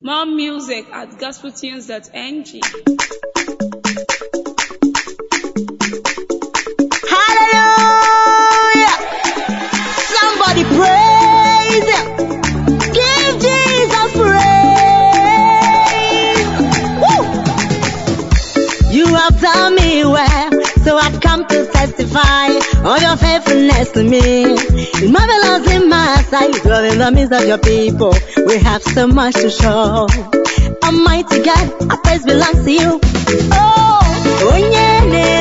More music at gospeltunes.ng. Hallelujah! Somebody praise Him. Give Jesus praise. Woo! You have done me well, to testify of your faithfulness to me. It's marvelous in my sight, are in the midst of your people. We have so much to show. Almighty God, our praise belongs to you. Oh, onye na-eme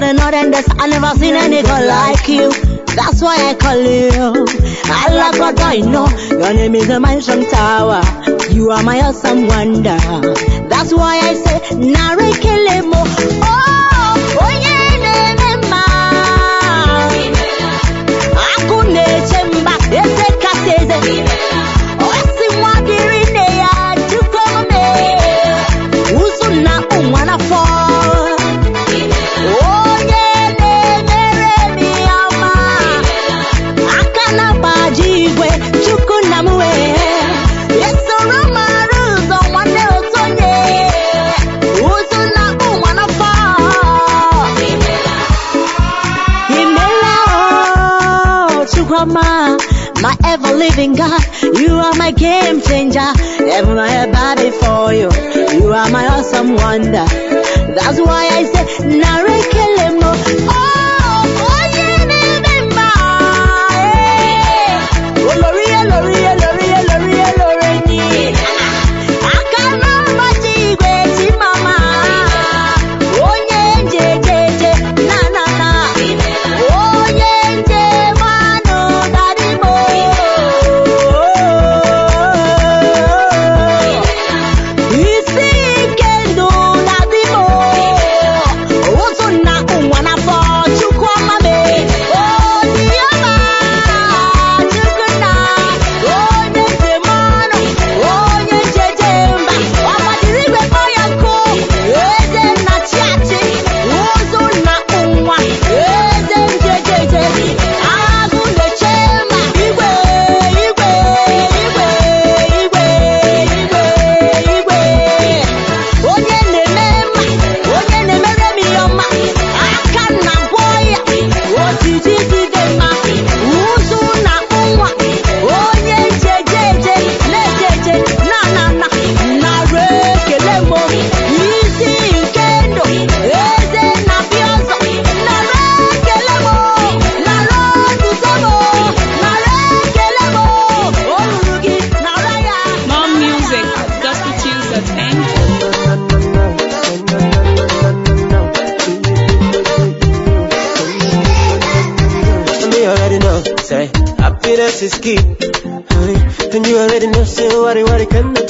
to the north and the I never seen any girl like you. That's why I call you. I like what I know. Your name is a mansion tower. You are my awesome wonder. That's why I say, Nare Kelemo. Oh, oh onye na-eme mma. Akụ na-eche mba, eze kasị eze. Oh, my ever living God. You are my game changer. Ever my bow before you. You are my awesome wonder. That's why I say, Narekelemo.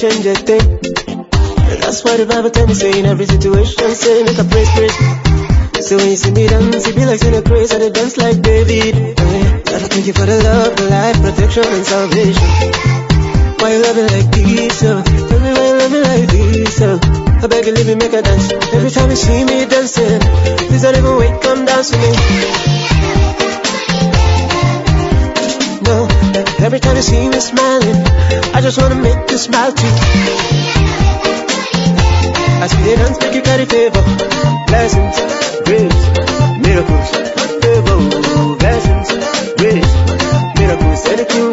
Change a thing. That's why the Bible tell me, say, in every situation, say, make a praise, praise. So when you see me dance, it be like saying a praise, and I dance like David. I thank you for the love, the life, protection, and salvation. Why you love me like this, oh? Tell me why you love me like this, oh? I beg you, leave me, make a dance. Every time you see me dancing, please don't even wait, come dance with me. Every time you see me smiling, I just wanna make you smile too. See the dance make you carry favor, blessings, grace, miracles, favor, blessings, grace, miracles, anything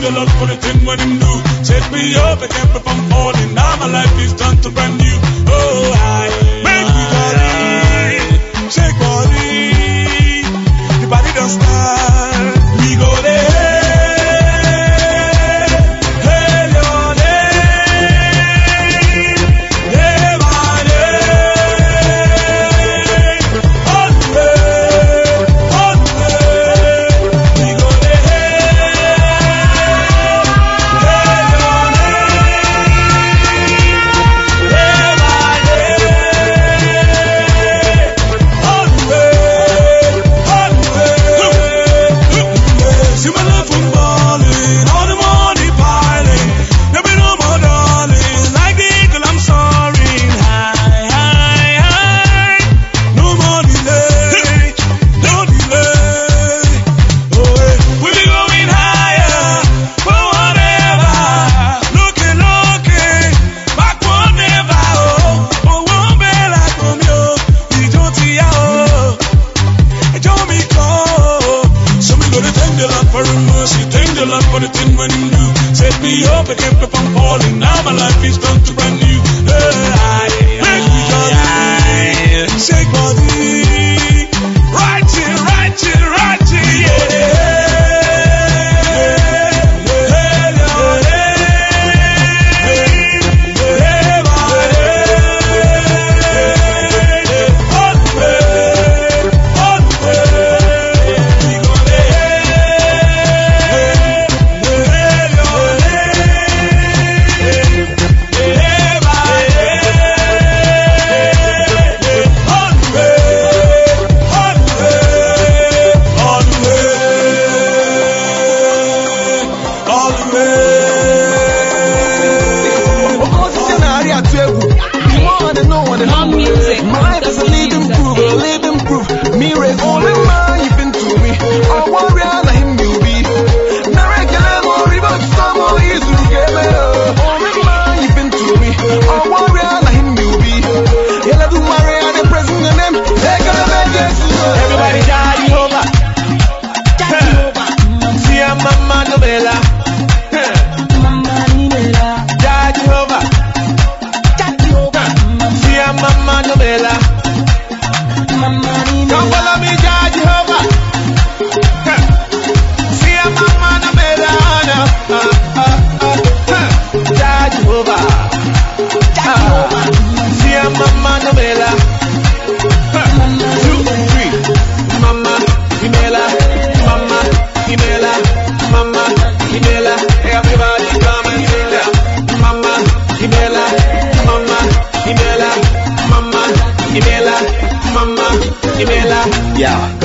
girl all funny thing when him do. Shake me up I kept me from falling. Now my life is turned to brand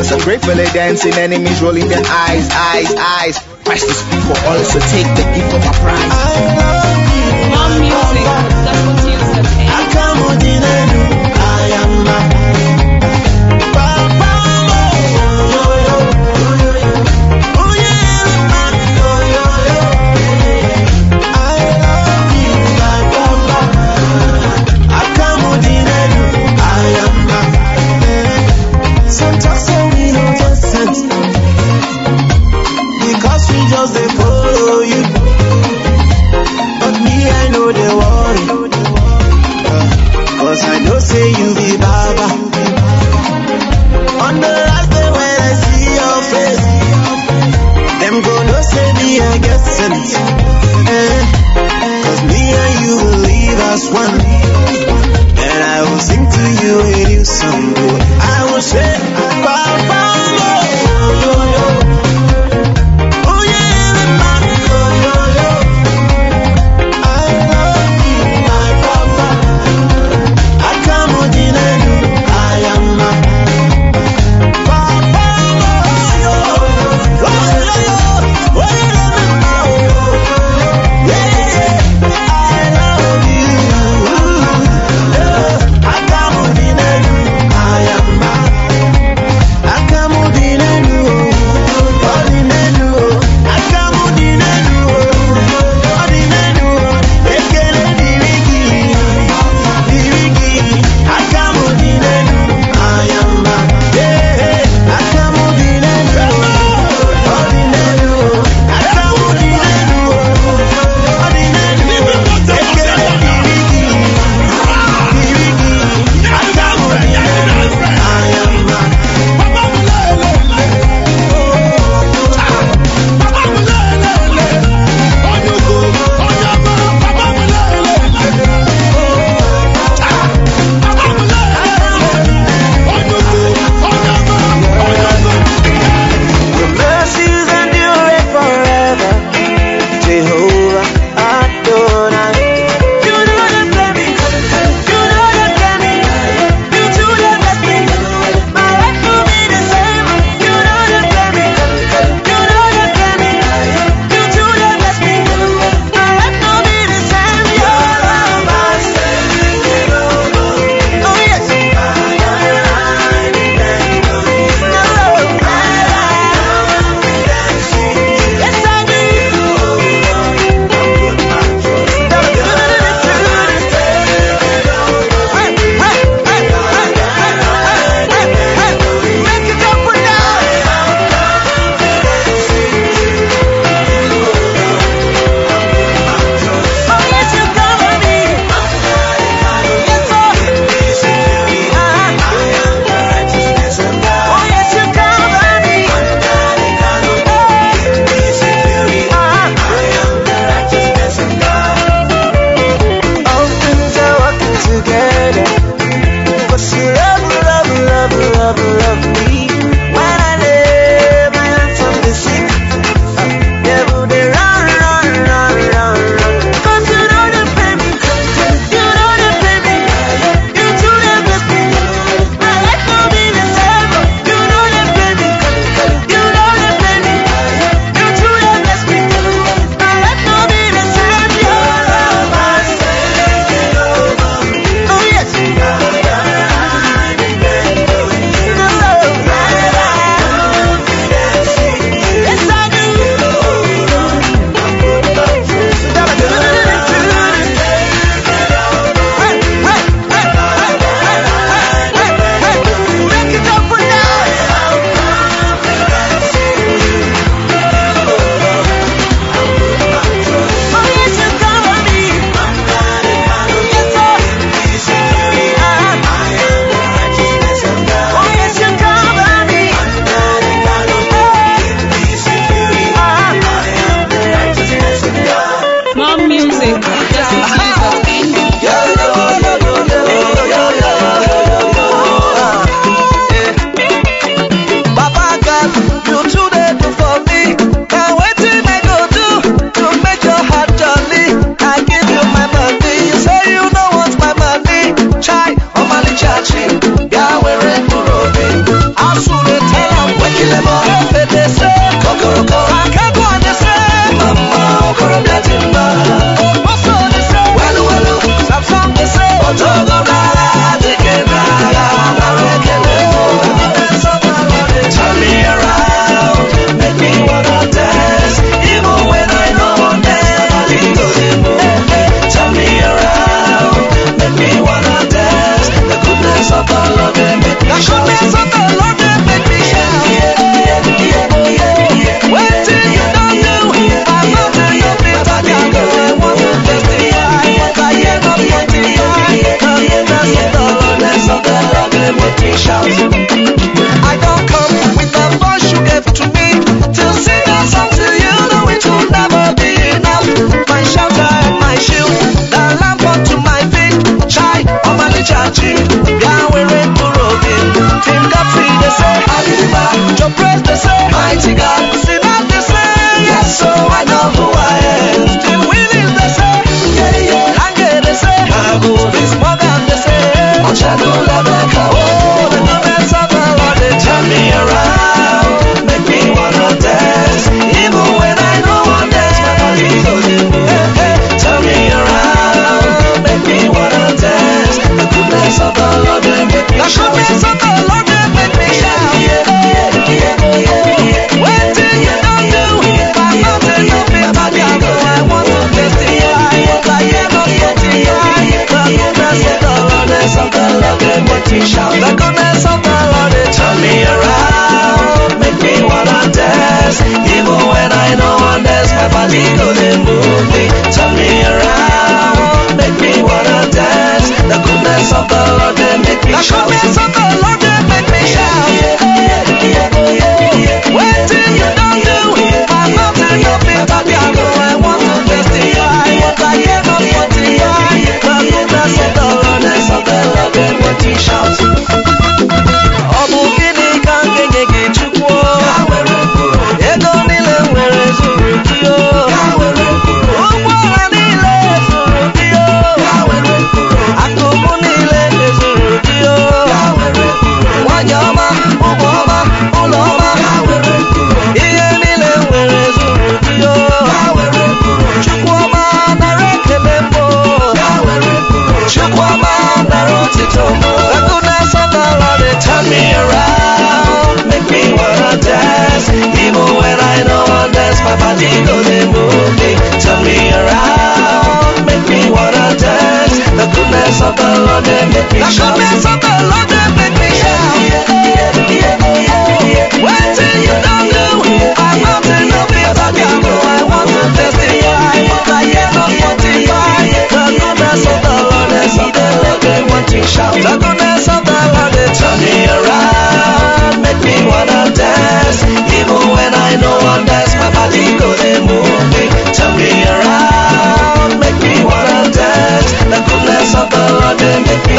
So gratefully dancing, enemies rolling their eyes, eyes, eyes. Priceless people also take the gift of a prize.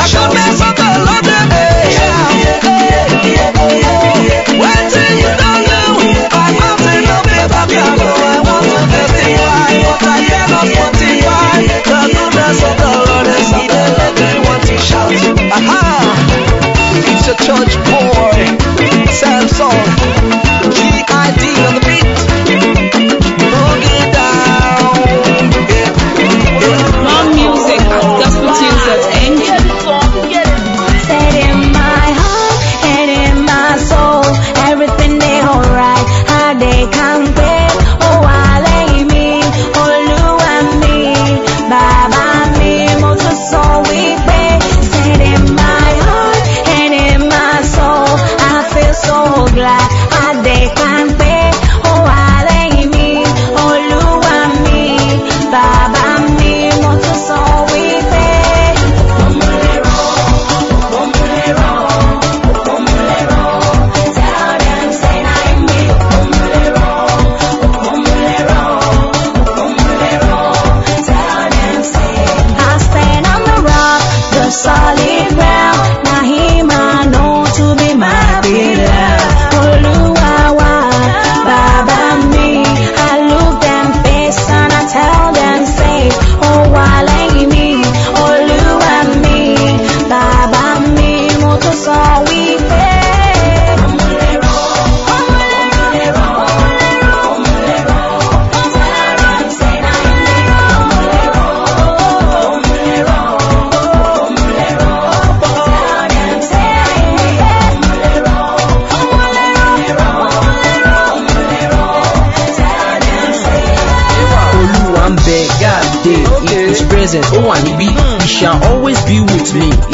Acabeça da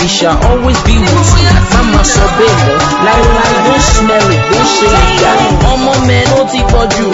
We shall always be with you. Mama sọ bẹ́ẹ̀ like láíláí don't smell it, don't say it. Ọmọ mẹ́rin ó ti pọ̀ you.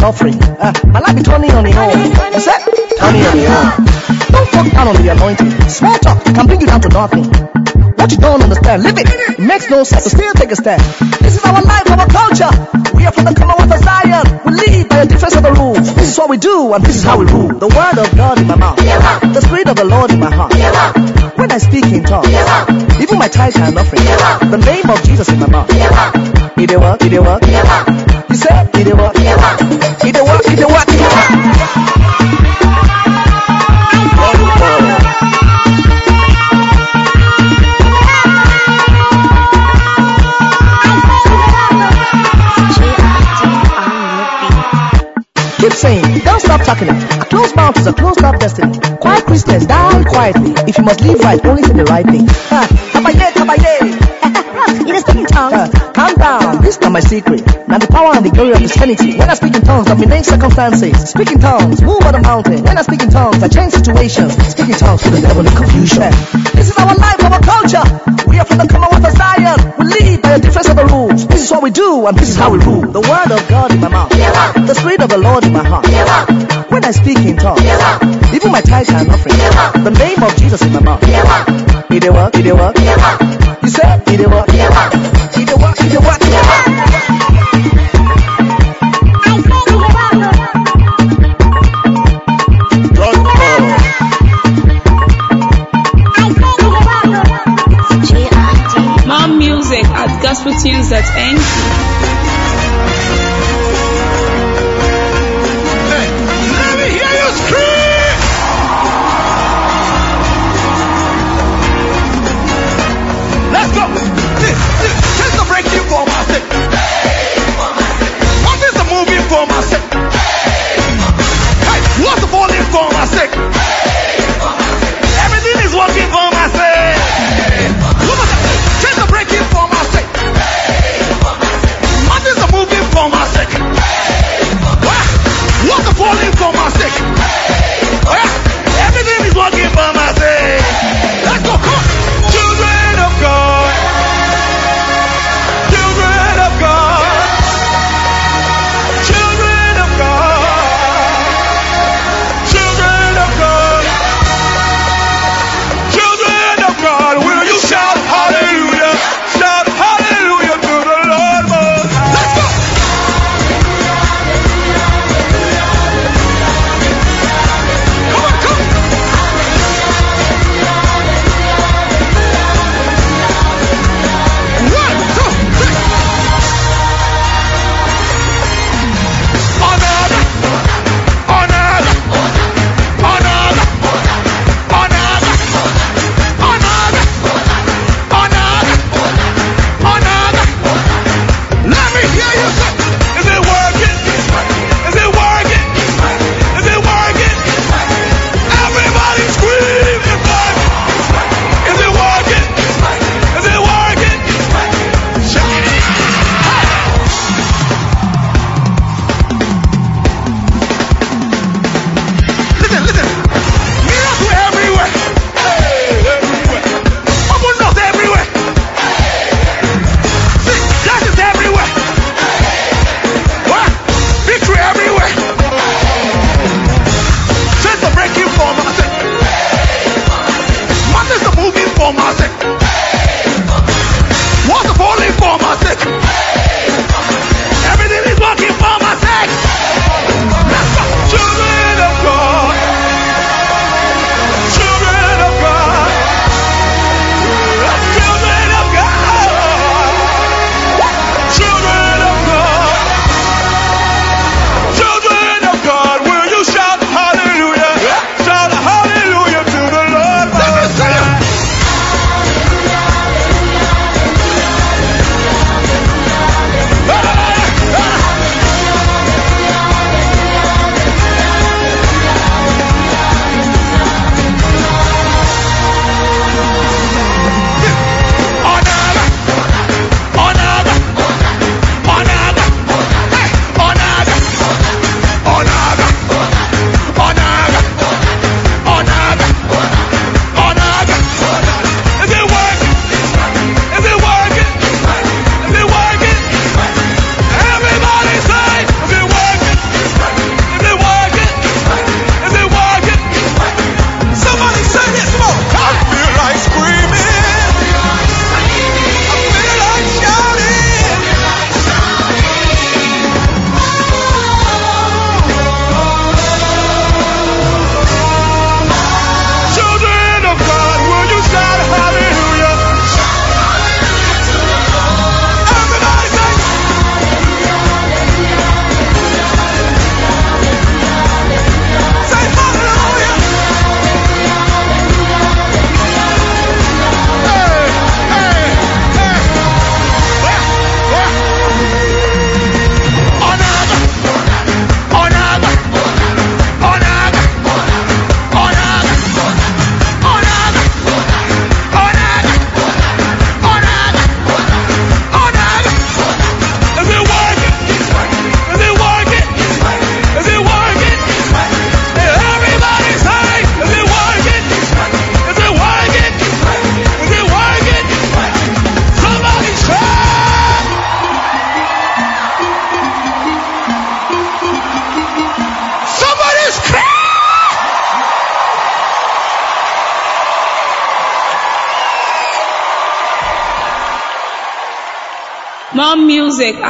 suffering. Uh, my life is turning on the own. Is that turning on the own? Don't fuck down on the anointing. Small talk can bring you down to nothing. What you don't understand, live it. It makes no sense So still take a stand. This is our life, our culture. We are from the Commonwealth of Zion. We lead by a difference of the rules. This is what we do, and this is how we rule. The word of God in my mouth. The spirit of the Lord in my heart. When I speak in tongues, even my tithes and offering. The name of Jesus in my mouth. It work, it work. You said. saying, don't stop talking. A Closed mouth is a closed up destiny. Quiet Christians die quietly. If you must live right, only say the right thing. Ha, ha, ha, ha, ha, ha, ha, ha, this not my secret. Now the power and the glory of Christianity. When I speak in tongues, I mean circumstances. Speak in tongues, move on the mountain. When I speak in tongues, I change situations. Speak in tongues to the devil in confusion. This is our life, our culture. We are from the Commonwealth of Zion. We lead by a different set of rules. This is what we do, and this is how we rule. The word of God in my mouth. The spirit of the Lord in my heart. When I speak in tongues, even my tithes and offering. The name of Jesus in my mouth.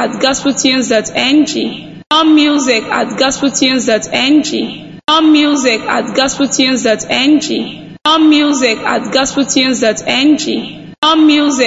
At gospeltunes.ng. More music at gospeltunes.ng. More music at gospeltunes.ng. More music at gospeltunes.ng. More music